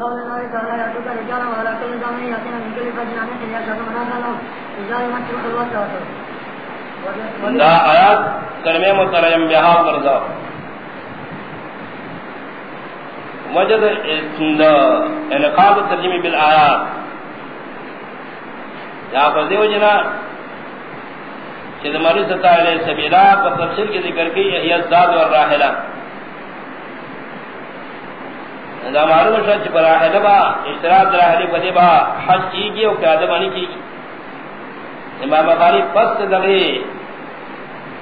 قول الله رجالا كل زمن يأتينا من كل فجر عميق لهم رجال الوقت دا آیات کلمہ مترجم بہا کردا وجد انقاض ترجمه بالآیات۔ یا فضیو جنا چیز مریض ستا علیہ سبیلہ پر تفسیر کی ذکر کی یہ الزاد والراحلہ۔ دا معلوم شد چی پر راحلہ با اشتراف در راحلی بدی با حج کی گی او قیادہ بانی کی گی امام بخاری پس دغی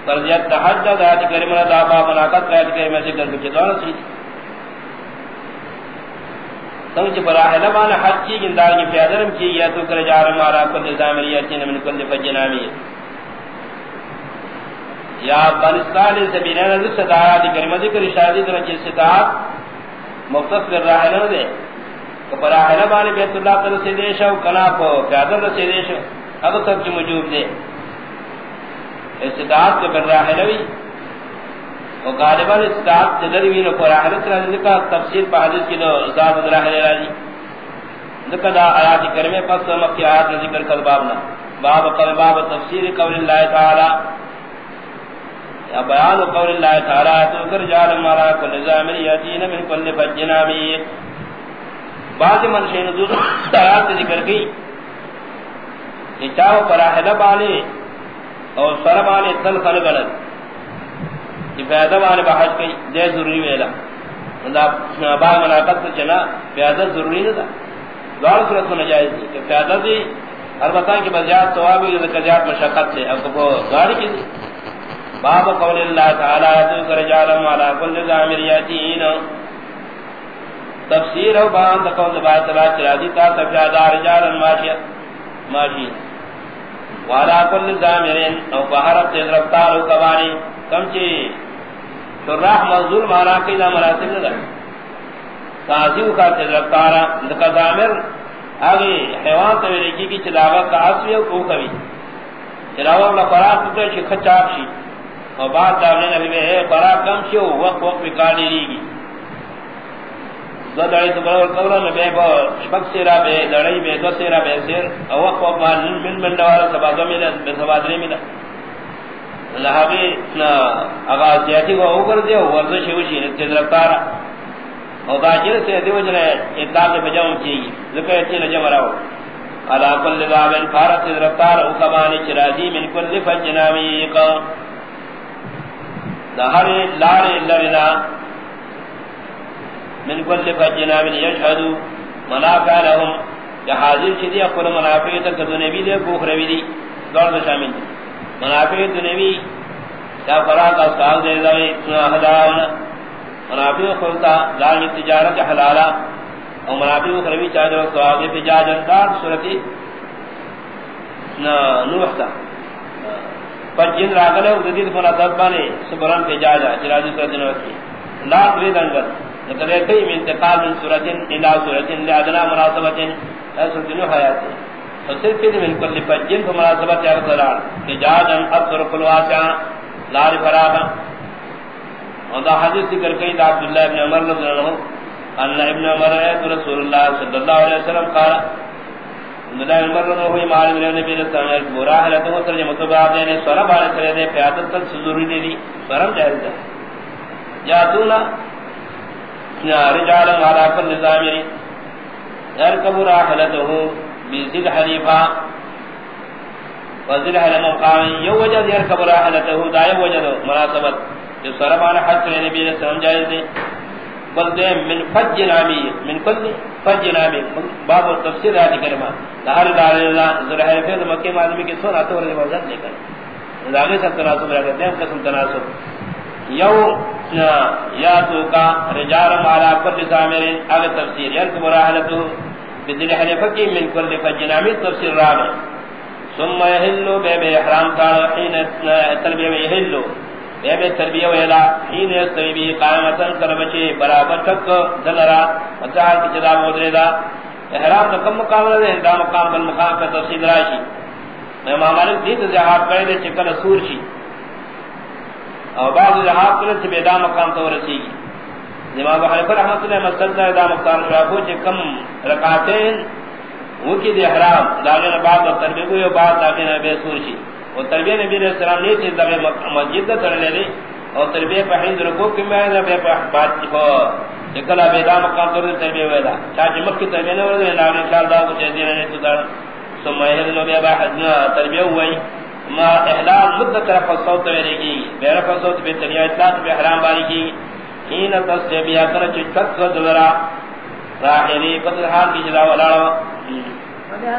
فرضیت تحج دا آیت کریمہ دا با مناقت آیت کریمہ ذکر کی دونہ سی سنگ چی پر راحلہ بانا حج کی گی اندار کی پیادرم کی گی تو کر جارم، مارا کل زامریتین من کل فجنامی. یا افغانستان زمینہ نظر سے آیات کریمہ ذکر شادی در چیز ستاعت مختص کر راحلہ دے۔ کہ پر راحلہ بانا بیت اللہ تعالی سے دیشا و کناپ پیادر سے دیشا اگر سب کی موجود دے۔ استطاعت کے پر راحلہ بھی اور غالباً استطاعت سے دروین و پر راحلہ سے راجی کا تفسیر پا حدیث کی دو ذات راحلہ راجی ذکر دا آیات کرمے پس مکی آیات ذکر کل بابنا۔ باب قل باب تفسیر قول اللہ تعالی۔ بیان قول اللہ تعالی، تو کر جال مارا، کل نظام یاتین من کل فجنا بھی۔ بعض منشین دوسرا آیات ذکر کی۔ چاہو پراہدہ بانے اور سر بانے تل خل گلد۔ کہ فیادہ بانے بحج کئی دے ضروری ویلا۔ دا با مناقت چنا فیادہ ضروری نہ تھا دوار صورت میں نجائز دی۔ کہ فیادہ دی البتہ کہ بزیاد ثوابی ذکر زیاد مشقت سے اب کو گاڑی کی دی۔ باب قول اللہ تعالی، تو کر جالم علا کل زامریاتین تفسیر او بیان قول بات تعالی چلا دی تا تفیادہ رجالا ماشیہ ماشیہ والا کل زامرین او بہرت رفتار و کبانی. کم چی شراح منظور مانا کی دا مراسم ندا. تازیو کا تیز رفتارا دکا زامر آگی حیوان تویرے کی کی چلاوہ کا عصوی او کو کبھی چلاوہ اپنا قرآن کتے چی خچاپ شی اور بعد دارنے نبی میں ہے برا کم شی او وقت وقت بکالی لیگی دو دڑی تو برابر قبرہ میں بے با، شپک سیرہ بے، دڑی بے، دو سیرہ بے سیر او وقت وقت من من من دوارا، سبا دو ملا بے سبا دری ملا لہذا اغاز جیتی کو اوکر دے ورزش ہوشی نتید رفتارا. او دا جل سے دیو جنہ اطلاق بجاؤں چیگی ذکر اچھی نجم رہو علا کل بابن فارت رفتار او چرازی من کل فجنامیق دا ہر لارے لرنا من کل فجنا من یشهدو منافع لهم کہ حاضر چیزی اقول منافع تک دنبی دے کوخروی دی. دور دا شامل دی. منافع دنبی یا فراق اصحاب دے دے حلاونا منافع خلطا لانی تجارت حلالا او منافع اخروی چاہدے وقت دے تجاج اندار صورتی نوح تا پر جن راغلے راگلے اگدید مناسب بانے سبران تجاجا چراجی صورتی نوح کی۔ لا ترید انگر ذکر ہے کہ انتقال من سورۃ الى سورۃ لادنا مناسبۃ ایسا دنو حیات تو صرف من کل فجن مناسبت یا رسول کہ جاءن اثر کل واسع لا فراغ۔ اور دا حدیث ذکر کئی دا عبداللہ ابن عمر رضی اللہ عنہ، ان ابن عمر رسول اللہ صلی اللہ علیہ وسلم قال عبداللہ ابن عمر رضی اللہ نبی صلی اللہ علیہ وسلم. برا ترجمہ تو بعد نے بارے کرے دے پیادت تک ضروری دی سورہ جائز ہے۔ یا رجالا على كل زامر يركب راحلته بذل حليفة وذل حل مقام يوجد يركب راحلته، دا يوجد مناسبت، جو سربان حج کے نبی نے سمجھ جائے دے بل دے من فج نامی من کل فج نامی باب و تفسیر آج کرما لہر دار اللہ ذرہ فیض مکہ معلومی کی سورہ تو رضی موجود لے کر لاغی سب تناسب رکھتے ہیں قسم تناسب۔ یو یا تو کا رجال مالا کل سامر اگر تفسیر۔ یرک مراحلتو بدل حلفہ کی من کل فج فجنامی تفسیر راگا ثم یحلو، بے بے احرام کا حین تربیہ میں یحلو۔ بے بے تربیہ ویلا، حین یستوی بھی قائمتا کربچے برابر تک دلرا وچاہل کی جدا مدرے دا۔ احرام تو کم مقام رہے دا مقام بل مقام پر تفسیر راشی۔ میں مامالک دیت زہاب کرے دے چکل سور شی۔ اور بعض جہاں کرے سے بیدا مقام تو رسی گی۔ امام حنیفہ رحمۃ اللہ مسجد دا دا مختار رافو چ کم رکعتین، وہ کی دی احرام داغے نہ بعد تربیہ کو یہ بات داغے نہ بے سورشی اور تربیہ نبی علیہ السلام نے چیز داغے مسجد دا تر لے اور تربیہ پہ ہند رکو کہ میں نہ بے بات کو کلا بے دا مقام تر تربیہ ویلا چاچ مکھ کی تربیہ نہ ورے نہ خیال دا کو چیز نے تو دا ثم یہ نو بے با حجنا تربیہ ہوئی ما احلال مدت طرف صوت ویلے کی بے رفع صوت بے تربیہ اطلاق بے حرام باری کی حين تصدب يا كره چت ذرا راحلي قد حال کی جلا ولاړو ولا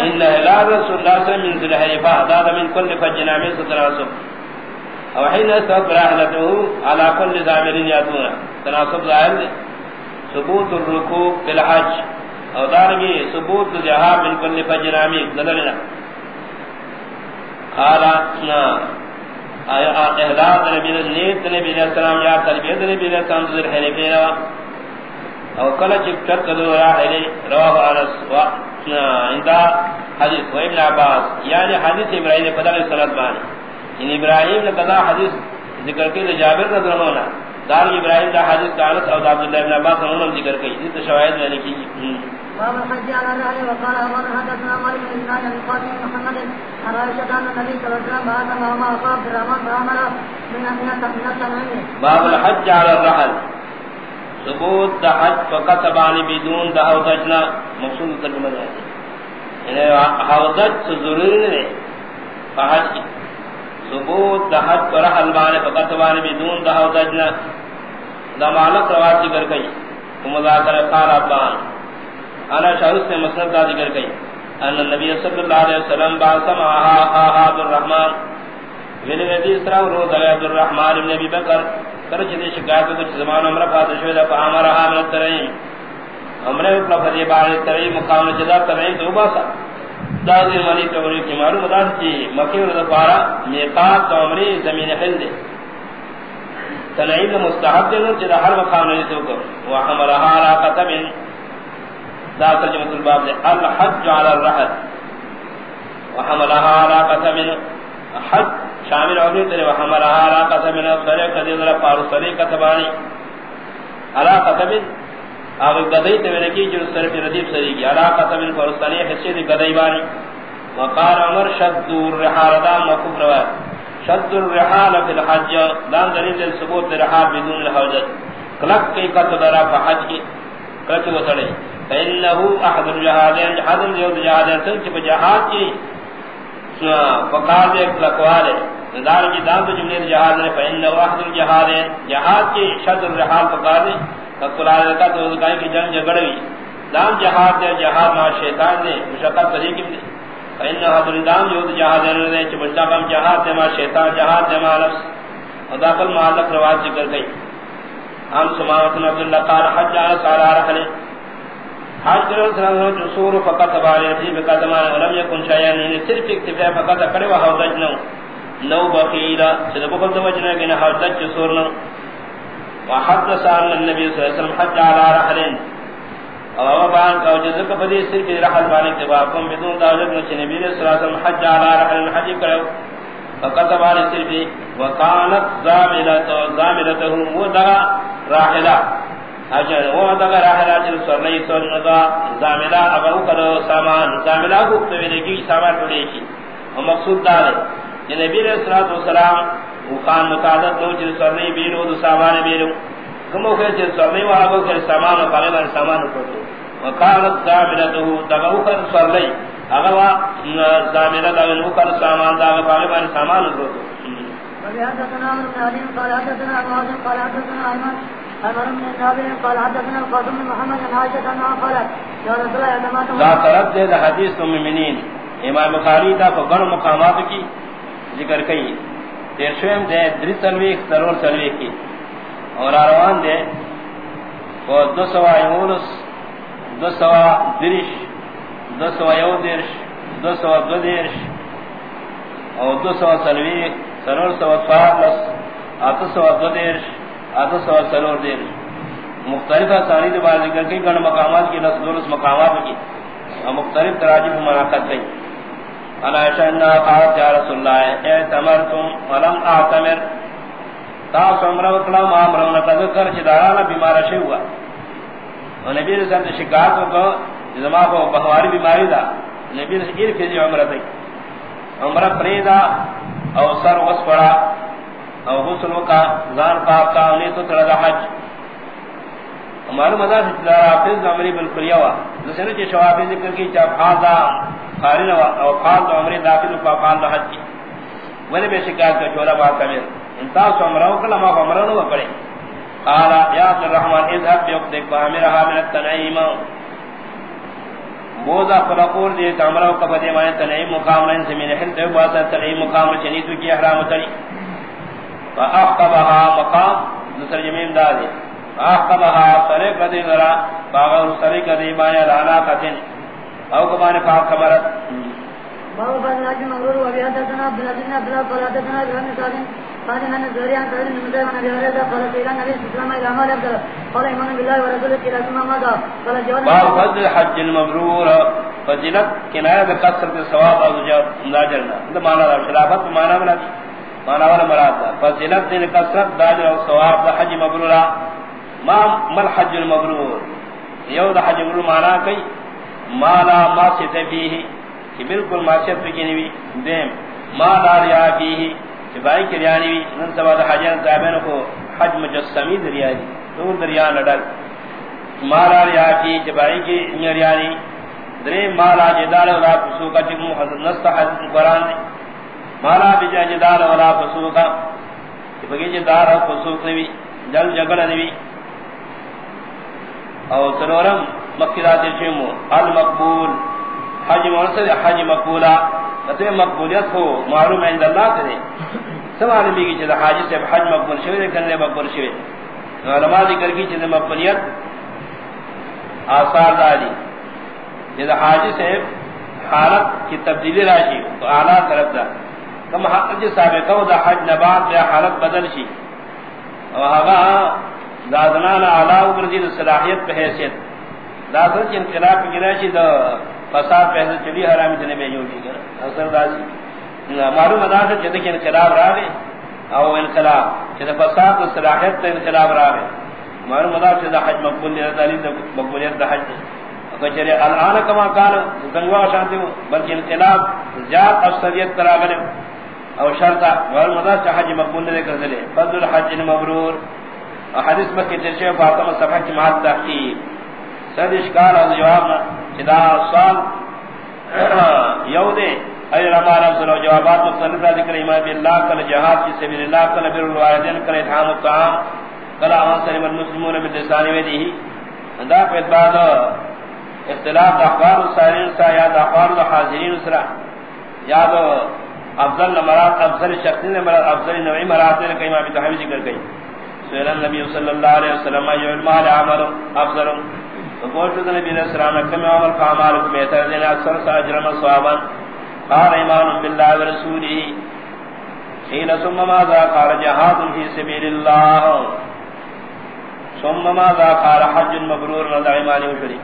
ان هلال رسول الله صلى الله عليه وسلم من ذي الحليفه من كل فجنا من ستراسب او حين استغفر على كل زامر ياتون تناسب ظاهر ثبوت الركوع في الحج. او دارمی ثبوت جہاد من کل فجرامی دلنا قالا آیا احداد نبی نیت نبی علیہ السلام، یا تربیت نبی علیہ السلام ذر حنفی روا او کل چکتر کدو راحلی رواہ آنس و اندہ حدیث و ابن عباس. یعنی حدیث ابراہیم پدر صلات بانی ان یعنی ابراہیم نے قضا حدیث ذکر کی جابر رضی اللہ عنہ دار ابراہیم دا حدیث کا انس اور عبداللہ ابن عباس نے انہوں ذکر کی اس شواہد میں لکھی باب الحج على الرحل وقال أبو حدثنا مالك بن إسماعيل بن قاسم محمد عن عائشة أن النبي صلى الله عليه وسلم بعث معهما أخاه عبد الرحمن فأمر من من التنعيم باب الحج على الرحل ثبوت حج فقط بانی بدون دعو تجنا مقصود ترجمہ ہے یعنی حوضت ضروری نہیں فحج. کی ثبوت حج پر رحل بانی فقط بانی بدون دعو تجنا دا معلق رواد ذکر گئی مذاکر قال ابان. انا شاہد سے مسند کا ذکر کئی ان النبی صلی اللہ علیہ وسلم باسم آہا عبد الرحمن ویلی ویدی اسرا رو دل عبد الرحمن ابن ابی بکر۔ کرچ دی شکایت کچھ زمان عمر فاتح شویدہ فا عمرہا من الترعیم عمرہ اپنا فضی بار الترعیم مقام جدا ترعیم تو باسا دازی منی توری کی معلوم دا چی مکی ورد پارا میقات تو عمری زمین حل دے۔ تنعیم مستحب دے نو چی دا ہر مقام نجدو کر وحمرہا را قطب دا ترجمہ الباب دے الحج على الرحل. وحملها على قسم حج شامل ہوگی تیرے وحملها على قسم سرے قدی ذرا فارسلی کتبانی على قسم آگے گدئی تے میں کی جو سر پہ ردیب سری کی على قسم فارسلی حصے دی گدئی بانی وقال عمر، شد الرحال دا مکفر روا شد الرحال فی الحج. دان دلیل ثبوت الرحال بدون الحوجت کلک کی قتل درا فحج کی کلک وہ سڑے فإنه أحد الجهادين جهاد اليوم جهادين سنك بجهاد کی فقال ایک لقوال ہے دار کی دام تو جملے جہاد نے فإنه أحد الجهادين جهاد کی شد الرحال فقال ہے فقال لك تو کہیں کہ جنگ جھگڑوی دام جہاد دے جہاد مع شیطان دے مشقت طریق دے فإنه أحد الدام يود جهادين نے کہ مشقت جہاد دے مع شیطان جہاد دے مع نفس ادا کل معلق رواج ذکر گئی ہم سماوت عبد قال حج على سارا رحله حاضر سلام جو سور فقط بارے تھی بقدمان ولم يكن شيئا ان یعنی صرف اکتفاء فقط کرے وہ حوض نو نو بخیلا سد بقول توجنا کہ حوض جو سور نو۔ وحدث عن النبي صلى الله عليه وسلم حج على رحلين اور بان کا جو ذکر بدی صرف رحل بانی کے بعد، کم بدون دعوت نو نبی صلی اللہ علیہ وسلم حج على رحل حج کرے فقط بارے صرف وكانت زاملته زاملته ودغ راحلہ۔ اجر وہ اگر اہل اجر سرنی سنگا زاملا اگر کرو سامان. زاملا کو تو نے کی سامان ٹوڑے کی اور مقصود دار ہے کہ نبی علیہ الصلوۃ والسلام وہ خان متعدد لو جن سرنی بیرو تو سامان بیرو. کمو کہ جن سرنی وہ اگر کہ سامان پالے والے سامان کو تو وقالت زاملته دغو کر سرنی اگر وا زاملا دغو کر سامان دغو پالے والے سامان کو تو قال حدثنا قال حدثنا ابو قال حدثنا ايمن لا طرف دے دا حدیث الممنین امام بخاری دا فقر مقامات کی ذکر کئی. تیر شویم دے، دری سلویخ سرور سلویخ کی. اور آروان دے وہ دو سوا یونس، دو سوا درش دو سوا یو درش دو سوا دو درش اور دو سوا سلویخ سرور سوا فارلس آتو سوا دو درش آتا سوال سلور دیر مختلف آسانی دے بار ذکر کی گن مقامات کی نصد دولس مقامات کی۔ اور مختلف تراجب مناقت کی انا شنا قالت، یا رسول اللہ، اعتمرتم ولم اعتمر۔ تا سمرا وکلا، ما امرنا تذکر چدارا بیمار شے ہوا۔ اور نبی نے ساتھ شکایت کو زما کو بہواری بیماری دا۔ نبی نے ایر فی عمرہ دی عمرہ پریدا او سر وس پڑا۔ او غسل کا زان پاک کا انہیں تو ترا حج. ہمارا مدار دار حافظ عمری بالکل یوا دوسرے کے شواب ذکر کی چا فاضا قارن او فاض عمری داخل کو فاض حج کی ولی بے شکایت کا چولا با کمر انتا سو امرو کلا ما امرو نو پڑے قال، یا عبد الرحمن، اذهب بيقدك وامرها من التنعيم. بوزا فلقور دی امرو کا بدی مائے تنعيم مقام لین زمین ہل تو باسا تنعيم مقام چنی تو کی احرام تنی فاحقبها مقام دوسر جمیم دادی فاحقبها طریق دی ذرا باغ طریق دی مایا لانا قتن او کمان پاک کمرت باب بن لاج مغرور و بیا دنا عبد العزيز عبد الله قال دنا ابن سالم قال ان الزوريان قال ان مدى من ابي هريره قال سيدنا النبي صلى الله عليه وسلم قال ايمان بالله ورسوله الى ثم ماذا قال جواب باب فضل حج المبرور فضیلت کنایہ کثرت ثواب او ناجرنا تو معنی خلافت معنی بنا معنی والا مراد فضیلت دین کثرت داجر او ثواب حج مبرور ما مل حج المبرور. یو حج مبرور معنی کئی. مالا ما ستفیہ کہ بالکل معصیت کی نہیں دیم. ما لا ریا فیہ کہ بائی کی ریا نہیں نن سبا حجان صاحبین کو حج مجسمی دریا دی. تو دریا لڑل ما لا ریا فیہ کہ بائی کی ریا نہیں درے ما لا جدال ولا فسوقا کہ محمد نستحد قرآن دی. ما لا بجا جدال ولا فسوقا کہ بگی جی جدال و فسوق نوی جل جگڑ نوی او سنورم مقیدات شمو المقبول. حج مرسل حج مقبولا تے مقبولیت ہو، معلوم عند اللہ تے سوال بھی کہ جی حاجی سے حج مقبول شوی کرنے مقبول شوی علماء ذکر کی چیز مقبولیت آثار داری. جدا حاجی سے حالت کی تبدیلی راشی، تو اعلیٰ طرف دا. کم حق جی سابقہ دا حج نبات یا حالت بدل شی۔ او وہاں دادنان اعلیٰ وگردی دا صلاحیت پہ حیثیت۔ دادن چی انقلاب کی گراشی دا فساد پہلے چلی، حرامی جنے میں جو کی گرا۔ اثر دازی معلوم ادا سے جدے کہ انقلاب را گئے۔ او انقلاب جدے فساد و صلاحیت تا انقلاب را گئے۔ معلوم ادا سے حج مقبول دے تعلیم دا مقبولیت دا حج دا کچرے الان کما کان زنگوا شانتی بلکہ انقلاب زیاد افسریت کرا گئے او شرطا معلوم ادا سے حج مقبول دے کر دلے۔ فضل حج مبرور حدیث مکہ ترشے فاطمہ صفحہ کی مہد تحقیق۔ سد اشکال از جواب چدا سال یو دے۔ اجر امار افضل و جوابات مختلف را ذکر ایمان باللہ کل جہاد کی سبیل اللہ، کل بر الوالدین، کل اتحام الطعام، کل آمان سلم المسلمون من دسانی ویدی۔ ہی دا پیت بعد اختلاف دا اخبار السائرین سا، یا دا اخبار دا حاضرین سرا۔ یا دا افضل مرات افضل شخصین مرات افضل نوعی مرات دے کئی امام تحوی ذکر گئی سویل النبی صلی اللہ علیہ وسلم ایو المال عمل افضل. فقوشت نبی علیہ السلام، کم عمل کا عمال کو بہتر دینا، اکثر سا اجرم صحابا قال ایمان باللہ ورسولی حین ثم ماذا؟ قال، جہاد فی سبیل اللہ ثم ماذا؟ قال، حج مبرور نظر ایمانی وشری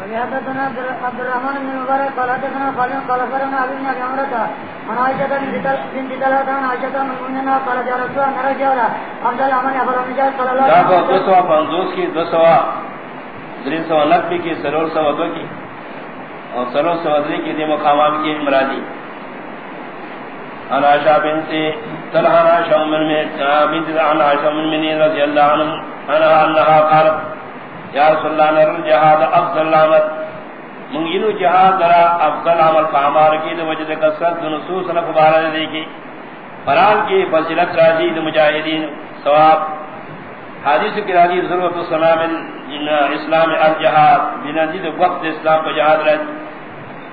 حدثنا عبد الرحمن بن مبارك قال، حدثنا قال قال فرنا ابي بن عمرة. عن عائشة بنت طلحة عن عائشة قال رسول عبد صلى الله عليه وسلم. دو سوا کی دو سوا درین سوا کی سوا دو کی اور سوا دری کی دی مقامات کی عن بنت من بنت عن من رضی اللہ عنہ عنہ انہا قالت یا رسول اللہ نر الجہاد افضل العمل منگینو جہاد درا افضل عمل فعمار کی دو وجد کسرت نصوص نفبارہ دے کی فران کی فضلت راضی دو مجاہدین ثواب. حدیث کی راضی ضرورت السلام اسلام الجہاد بنزید وقت اسلام کو جہاد رہت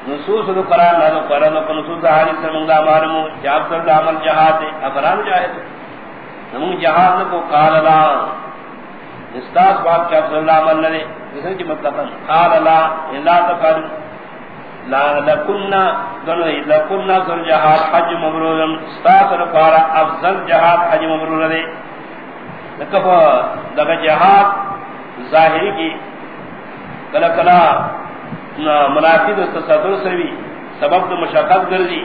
نصوص دو قرآن نہ دو قرآن دو نصوص حدیث سے منگا معلوم جاب سر عمل جہاد ہے افران جاہد نمون جہاد کو، قال اللہ استاس باب کیا افضل اللہ عمل لدے جسے کی مطلب قال لا الا تفعل لا لکننا دنوی لکننا سر جہاد حج مبرور استاس رفارا افضل جہاد حج مبرور لدے لکفا لگا جہاد ظاہری کی کلا کلا منافید استصدر سروی سبب تو مشقت گردی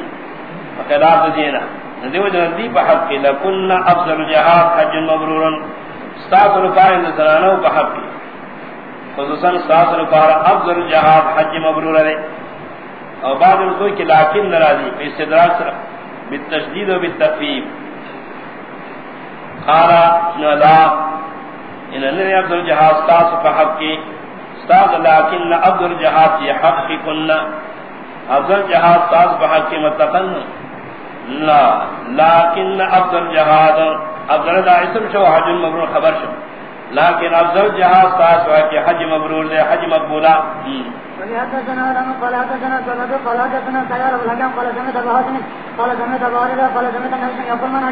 خلاف دینا دیو جن دی بحق کی لکن افضل جہاد حج مبرور استاذ رفاع زنانو بحق کی خصوصا استاذ رفاع افضل جہاد حج مبرور ہے اور بعد رسول کی لیکن ناراضی پہ استدراک سر بالتشدید و بالتخفیف قارا نلا ان نے افضل جہاد استاذ بحق کی۔ استاذ لیکن افضل جہاد یہ حق کی کننا افضل جہاد استاذ بحق کی متقن۔ لا لیکن افضل جہاد افضل دا اسم شو، حج مبرور خبر شو۔ لیکن افضل جہاد ساس ہوا کہ حج مبرور دے حج مقبولا قال قال قال قال قال من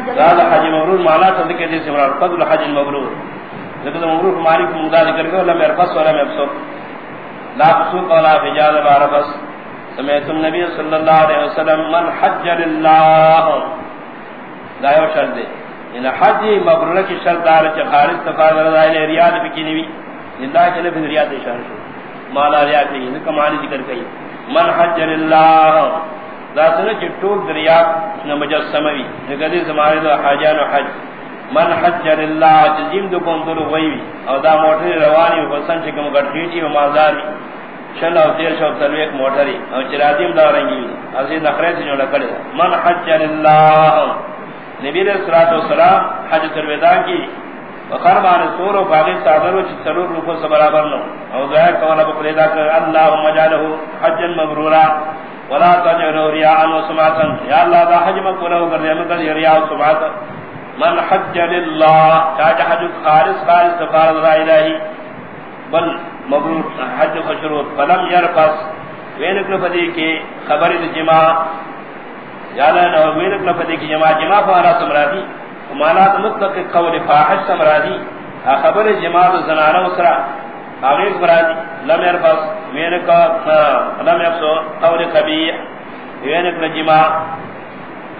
حج مبرور معنى تصدق جس مراد فضل حج مبرور۔ ذکر مبرور مالک مدار ذکر کرو لم يرفس ولا يفسق لا فسوق ولا فجاد بارفس سمیت النبی صلی اللہ علیہ وسلم من حج للہ۔ لا یو دے۔ ان حج مبرور کی شرط دار چ خالص تفاضل رضائل ریاض بکی نبی اللہ کے نبی ریاض اشارہ شو۔ مالا ریاض نہیں ان کا ذکر کئی من حج للہ۔ لا سنہ چ ٹول دریاب نہ مجسموی نگدی زمانے دا حاجان و حج۔ من حج للہ جزیم دو کون دلو غیوی او دا موٹر روانی و حسن چکم گٹھیٹی و مازاری شل او دیر شو تلو ایک موٹری او چرادیم دارنگی اسی نخرے سے جو لکڑے من حج للہ۔ نبی علیہ الصلوۃ والسلام حجۃ الوداع کی وقربان سور و باغی صادر و چلور روپو سے برابر نو او دعا کونا بقریدا کہ اللهم اجعله حجا مبرورا۔ ولا تجعله رياء وسمعه یا اللہ، دا حج مقبول کر دے مگر رياء و سمعه من حج للہ، چاہ حج خالص خالص تفارض لا الہی بل مبرور، حج خشروط فلم یرقص وینک لفدی کی خبر جماع یالا نو وینک لفدی کی جماع جماع فانا سمرادی ومانات مطلق قول فاحش سمرادی خبر جماع زنانا اسرا آغیق مرادی لم یرقص وینک لم یفسو قول قبیح. وینک لجماع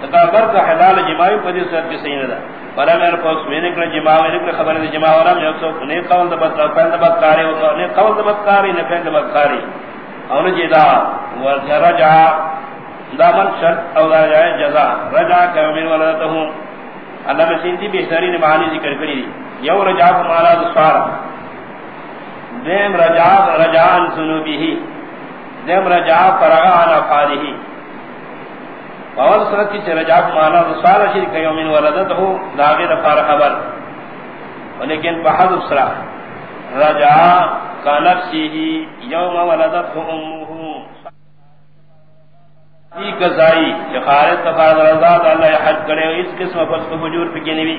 تکابر کا حلال جماعی پدی صورت کی صحیح ندا. فلا میرے پاس میں جماع. میں نکل خبر دی جماع. ورم یکسو نے قول دبت پہل دبت کاری. ہوتا قول دبت کاری. نے پہل دبت کاری. اور جدا ورجع دا من شرط او دا جائے جزا. رجع کہ من ولدتہ ہوں اللہ میں سینتی بہتری نے معنی ذکر کری دی. یو رجع کو مالا دسوار دیم رجع رجع عن سنوبی ہی دیم رجع فرغا عن افعالی اول سنت کی چرجاب مانا رسال شرک یومین ولدت ہو داغی رفار خبر. لیکن بحض اسرا رجا کا نفسی ہی یوم ولدت امہو ای کزائی کہ خارج تفارد رضاد اللہ حج کرے، اس قسم فس کو بجور پکی نبی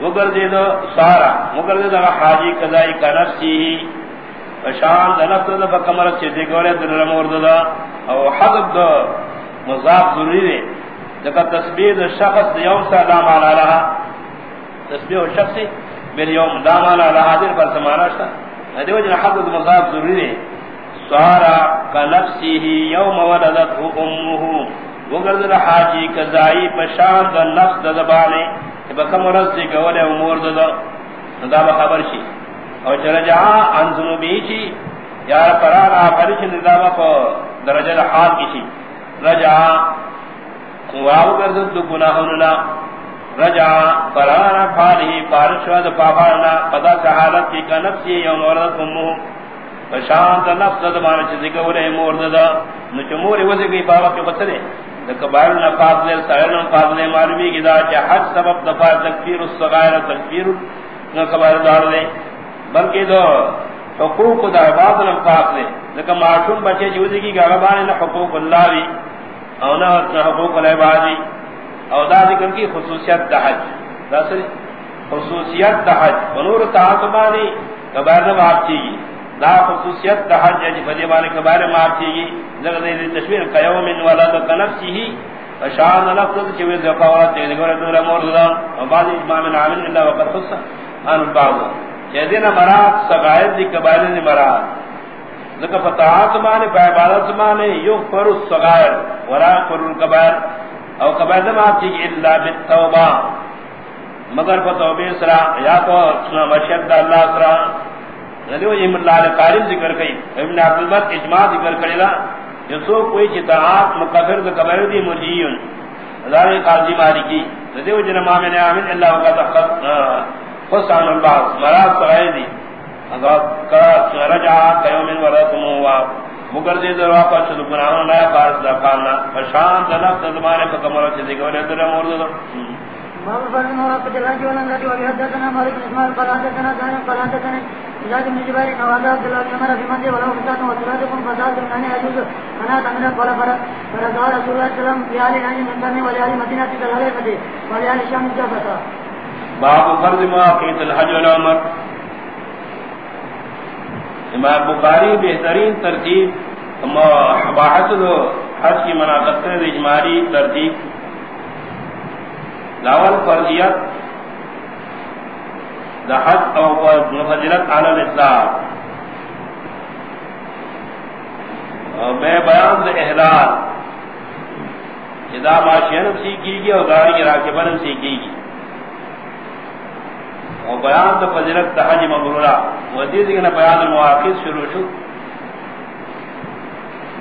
مگر دو سارا مگر دے دو حاجی کزائی کا نفسی ہی. فشان دا نفس دا فکمرت چیزی گولے در رمورد دا. او حضب دا مضاف ضروری ہے جب تسبیح الشخص یوم سے لا معنی رہا تسبیح الشخص بل یوم لا معنی رہا دل پر سمانا شتا. دیو جن حق مضاف ضروری ہے سوارا کا ہی یوم ولدت امه وگرد حاجی کزائی پشان دا نفس دا دبانے زبانے بکم رسی گولے امور دا دا۔ خبر شی۔ اور چرجعا انزنو بیچی یا پران آفرش ندامہ کو درجہ دا حال کشی رجع واو گردد دو گناہننا رجع فرانا فالی فارشواد فافارنا قدا سحالت کی کا نفسی یوم وردت امو فشانت نفس دا دمانا چیزی گولے مورد دا نو نچو موری وزی گئی بابا کی بسرے دکبائر نفاظلے سائرن فاظلے معلومی کی دا چا حج سبب دفاع تکفیر السغائر تکفیر. نا نکبائر دار دے. بلکہ دو حقوق دا عباد نفاق دے. لکہ معشوم بچے چیزی کی گاغبانی حقوق اللہ بھی او نہ حقوق العبادی او دا ذکر کی خصوصیت دا حج. دا سری خصوصیت دا حج. ونور تعاقبانی کبائر نہ معاف چیگی. دا خصوصیت دا حج یعنی جی فدیبانی کبائر معاف چیگی ذکر دی تشویر قیوم ولد کنفسی ہی۔ فشان لفظ چوی زفاورت تیدی گوری دور مورد دا و بعد اجماع من عامل اللہ وقت خصا۔ آن البعض چیدین مراد سقائد دی کبائر دی مراد۔ ذکر فتحات مانے، پہ عبادت مانے یغفر الصغائر ورا پر الكبائر او کبائر دم آپ چیز اللہ بالتوبہ۔ مگر فتوبہ سرا، یا تو مشید اللہ سرا۔ یعنی ندیو یہ اللہ علیہ قارب ذکر کئی، ابن عبدالبت اجماع ذکر کری لا یسو کوئی چتاعات مکفر دا کبر دی مرجیون ہزار قاضی جی مالکی ندیو جن ما من عامل اللہ وقت خصان اللہ، مراد سرائی دی۔ اگر رجع قیوم ورسمو مگر دے در واپس شد، گناہوں نیا فارس دا کارنا فشان دا نفس زمانے پا کمرہ چیزے گا ولی در مورد دا باب فرد مورد جلال جولن رجو ابی حدثنا مالک اسماعیل، قال حدثنا ثاني قال حدثنا زاد بن جبير نوادا عبد الله بن عمر في منزل ولو فساد وسرادكم فساد من ان يجوز انا تمنا قال فرد رسول الله صلى الله عليه وسلم في آل من كرم ولآل مدينة تلغي فتي الشام جافتا باب فرد مواقيت الحج والعمر امام بخاری بہترین ترتیب حباحت دو حج کی مناقب کرد اجمالی ترتیب لاول فرضیت دا حج او فضلت علی الاسلام. میں بیان دا احلال. اذا معاشین سیکھی گی اور داری کی راکبہ راکبن سیکھی گی اور بیان تو فضیلت تحج مبرورا ودیز کے بیان المواقع شروع شو.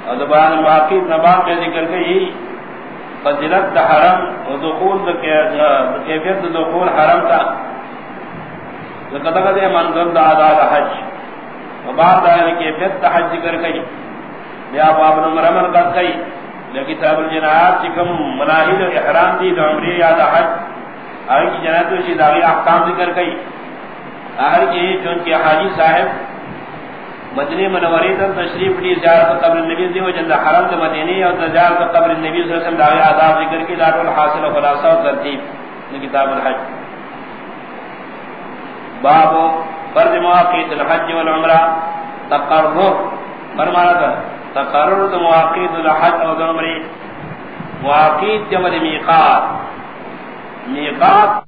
اور بیان المواقع نبات کے ذکر گئی فضیلت حرم و دخول کیفیت دخول حرم تا. ذکر دے منظر دا ادا حج. و بعد دا کیفیت حج ذکر گئی بیا باب نمبر عمل کر گئی کتاب الجنایات چکم مناہل احرام دی دو عمری یاد حج آئی کی جنایت اسی داغی احکام ذکر کئی آخر کی چونکہ حاجی صاحب مدنی منوری تن تشریف لی زیارت قبر النبی دی و جند حرم دا مدینی اور زیارت قبر النبی صلی اللہ علیہ وسلم داغی عذاب ذکر کی دار الحاصل و خلاصہ و ترتیب. کتاب الحج. باب فرض مواقیت الحج والعمرہ، تقرر فرمانا تھا، تقرر مواقیت الحج والعمرہ مواقیت جمع میقات میقات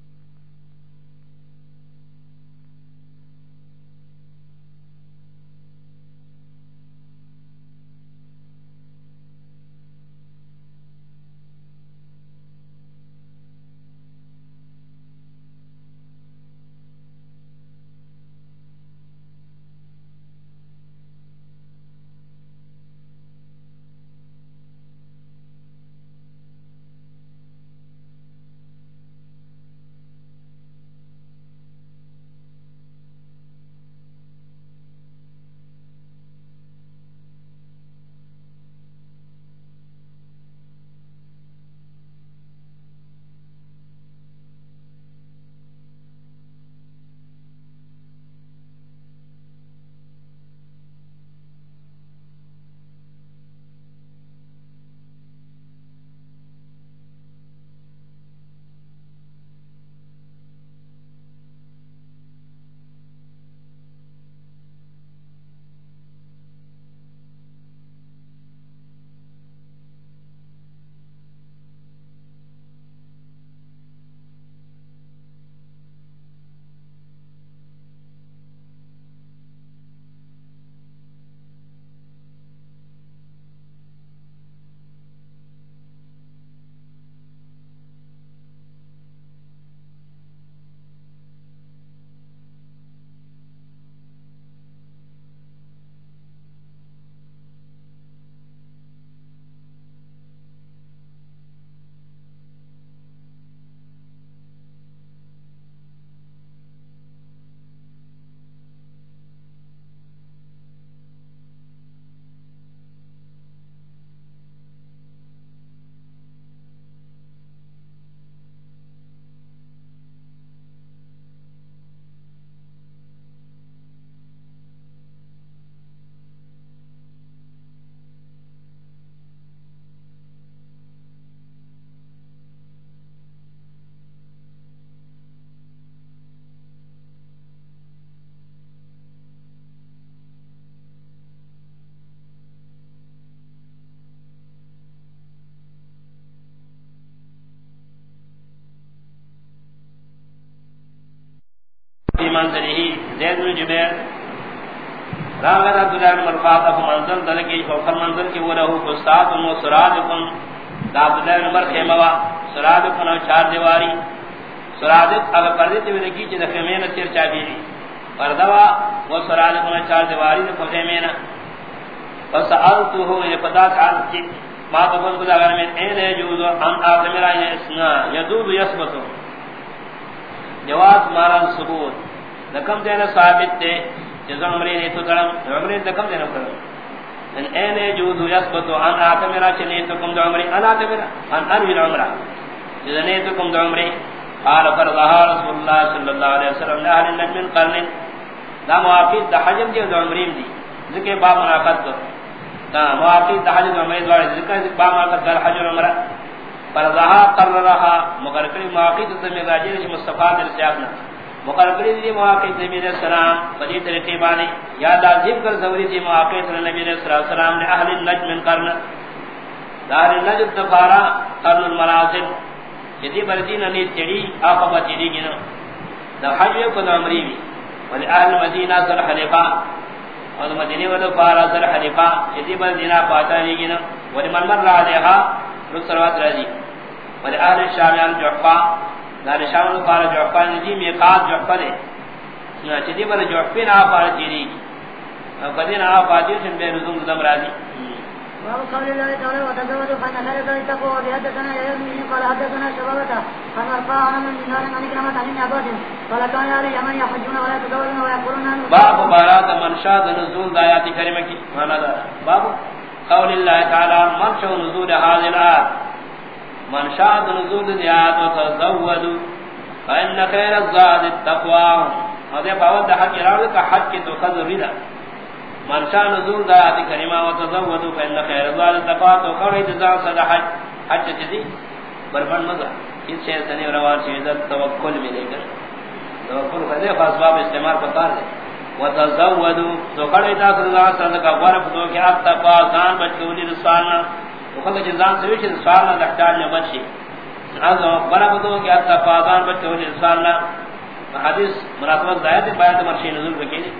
منزله زید بن جبیر راغد عبداللہ بن مرفاقہ منزل دلکی فوقر منزل کی وہ لہو قصات و سرادکن دا عبداللہ بن مر خیموا سرادکن و چار دیواری۔ سرادک اگر پردی تیوی لکی چی دا خیمین چابیری پردوا و سرادکن و چار دیواری دا خیمین فسألته يفدات یعنی عن كي ما تقول قد اگر من اين يجوز ان آدم رأي اسنا يدود يثبت جواز مارا ثبوت۔ لکم دینا ثابت دے جزا عمری نے تو کرم عمری لکم دینا کرم ان اين يجوز يثبت ان آتا میرا آدم رأي چنیتکم دو عمری ان آدم رأي ان انوی العمرہ۔ جزا نیتکم دو عمری قال فرضها رسول الله صلى الله عليه وسلم لأهل النجم قرن۔ دا موافید دا حجم دی دو عمریم دی۔ ذکر باب مناقض دو۔ دا موافید دا حجم دو عمرین دوار ذکر باب مناقض دا حجم عمرہ۔ فرضها قررها مقرقری موافید دا مقراجی دا مصطفیٰ در سیابنا مقرقری دی موافید نبی علیہ السلام بدی طریقی بانی یا لازم کر زوری دی موافید نبی علیہ السلام نے اہل النجم قرن. دا اہل النجم دفارا قرن المناصب جدی بردین انی تیڑی آقا با تیڑی گنا دا حجوی کو دا عمری بھی ولی اہل مدینہ سر حلیفہ اور مدینی ودو پارا سر حلیفہ جدی بردین آقا تیڑی گنا ولی من مر را دیخا رس سروات رضی ولی اہل شامیان جعفا دار شامیان پارا جعفا نجی میقات جعفا دے جدی برد جعفین آقا تیڑی گی فدین آقا تیڑی شن بے رزم دم راضی باب قول الله تعالى وتزودوا فإن خير التقوى وبحدثنا يا ابن قال حدثنا شبابة قال ارفع عن من دينار عن كلمة عن ابن عباس قال كان يا لي من يحجون ولا يتزوجون ويقولون باب بارات منشاد نزول آيات كريمة کی معنی دا. باب قول الله تعالى منشأ نزول هذه الآيات منشاد نزول الآيات وتزودوا فإن خير الزاد التقوى. هذا باب حق راوي کا حق کی تو خذ رضا منشا نزول دا آیت کریمہ و تزودو فإن خیر ازوال تقوات و قوری جزا صدا حج حج چیزی بربن مزا اس شہر سنی روان شہر توکل ملے کر. توکل خدے فاسباب استعمال پتار دے. و تزودو تو قوری دا صدا صدا کا غرف دو کہ اب تقوا زان بچ کے ولی رسالنا تو خلق جزان سوی چیز رسالنا دحتاج میں بچی۔ از غرف دو کہ اب تقوا زان بچ کے ولی رسالنا حدیث مراتبت دایت باید مرشی نزول بکیلی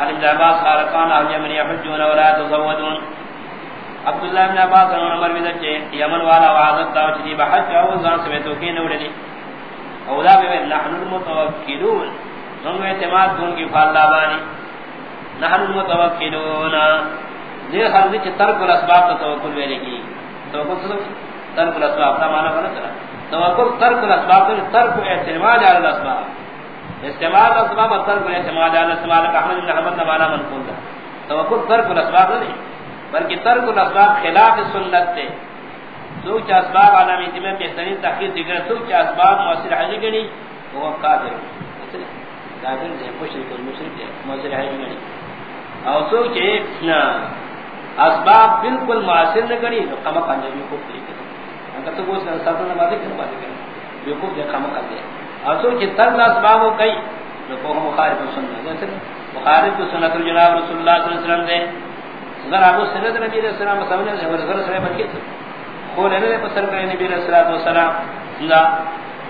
عن ابن عباس قال كان اهل يمن يحجون ولا يتزودون عبد الله بن عباس نے عمر بن ذچ یمن والا وعدت دا چھی بحج او زان سے تو کی نوڑی او لا بے نحن المتوکلون۔ ہم اعتماد دون کی فاللہ بانی۔ نحن المتوکلون۔ یہ خرج چ ترک الاسباب تو توکل ویلے کی توکل تو ترک الاسباب کا معنی بنا توکل ترک الاسباب تو ترک اعتماد علی الاسباب. استعمال اسباب اثر کو استعمال علی استعمال احمد بن حنبل نوالا منقول ہے توقع ترک الاسباب نہیں بلکہ ترک الاسباب خلاف سنت ہے تو چ اسباب علامہ میں بہترین تحقیق ذکر تو چ اسباب مؤثر حاجی گنی وہ کافر. کافر ہے مشرک مشرک ہے مؤثر حاجی گنی اور تو کہ نہ اسباب بالکل مؤثر نہ گنی تو کما کنجی کو ٹھیک ہے اگر تو وہ ساتھ نہ باتیں کرنے والے کرے یہ کو دیکھا مکہ دے اصل کی تر اسباب ہو گئی جو کو مخالف سنت۔ جیسے مخالف سنت جناب رسول اللہ صلی اللہ علیہ وسلم دے۔ اگر ابو سنت نبی علیہ السلام سمجھے سے ورزر سے بن کے کو نے نے پسر کرے، نبی علیہ الصلوۃ والسلام لا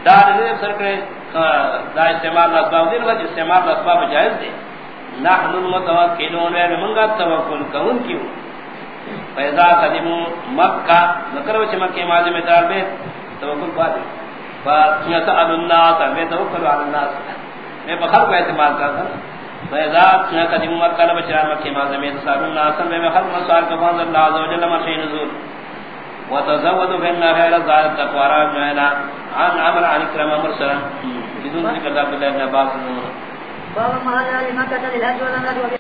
دار نے پسر کرے دا استعمال اسباب دین و استعمال اسباب جائز دے۔ نحن المتوکلون و منگا توکل کون کیوں؟ پیدا قدیم مکہ ذکر وچ مکہ ماضی میں دار میں توکل پا فیسأل الناس میں توکل علی الناس میں بخر کو اعتماد کرتا فیضا قدیم مکہ لبشرا مکہ مازم يتسال الناس میں خلق مسار کفان اللہ عز وجل مرشی نزول وتزود فإن خير الزاد التقوى عن عمر عن اكرم مرسلا بدون ذكر عبد الله بن عباس باب ما جاء لمكة والأمر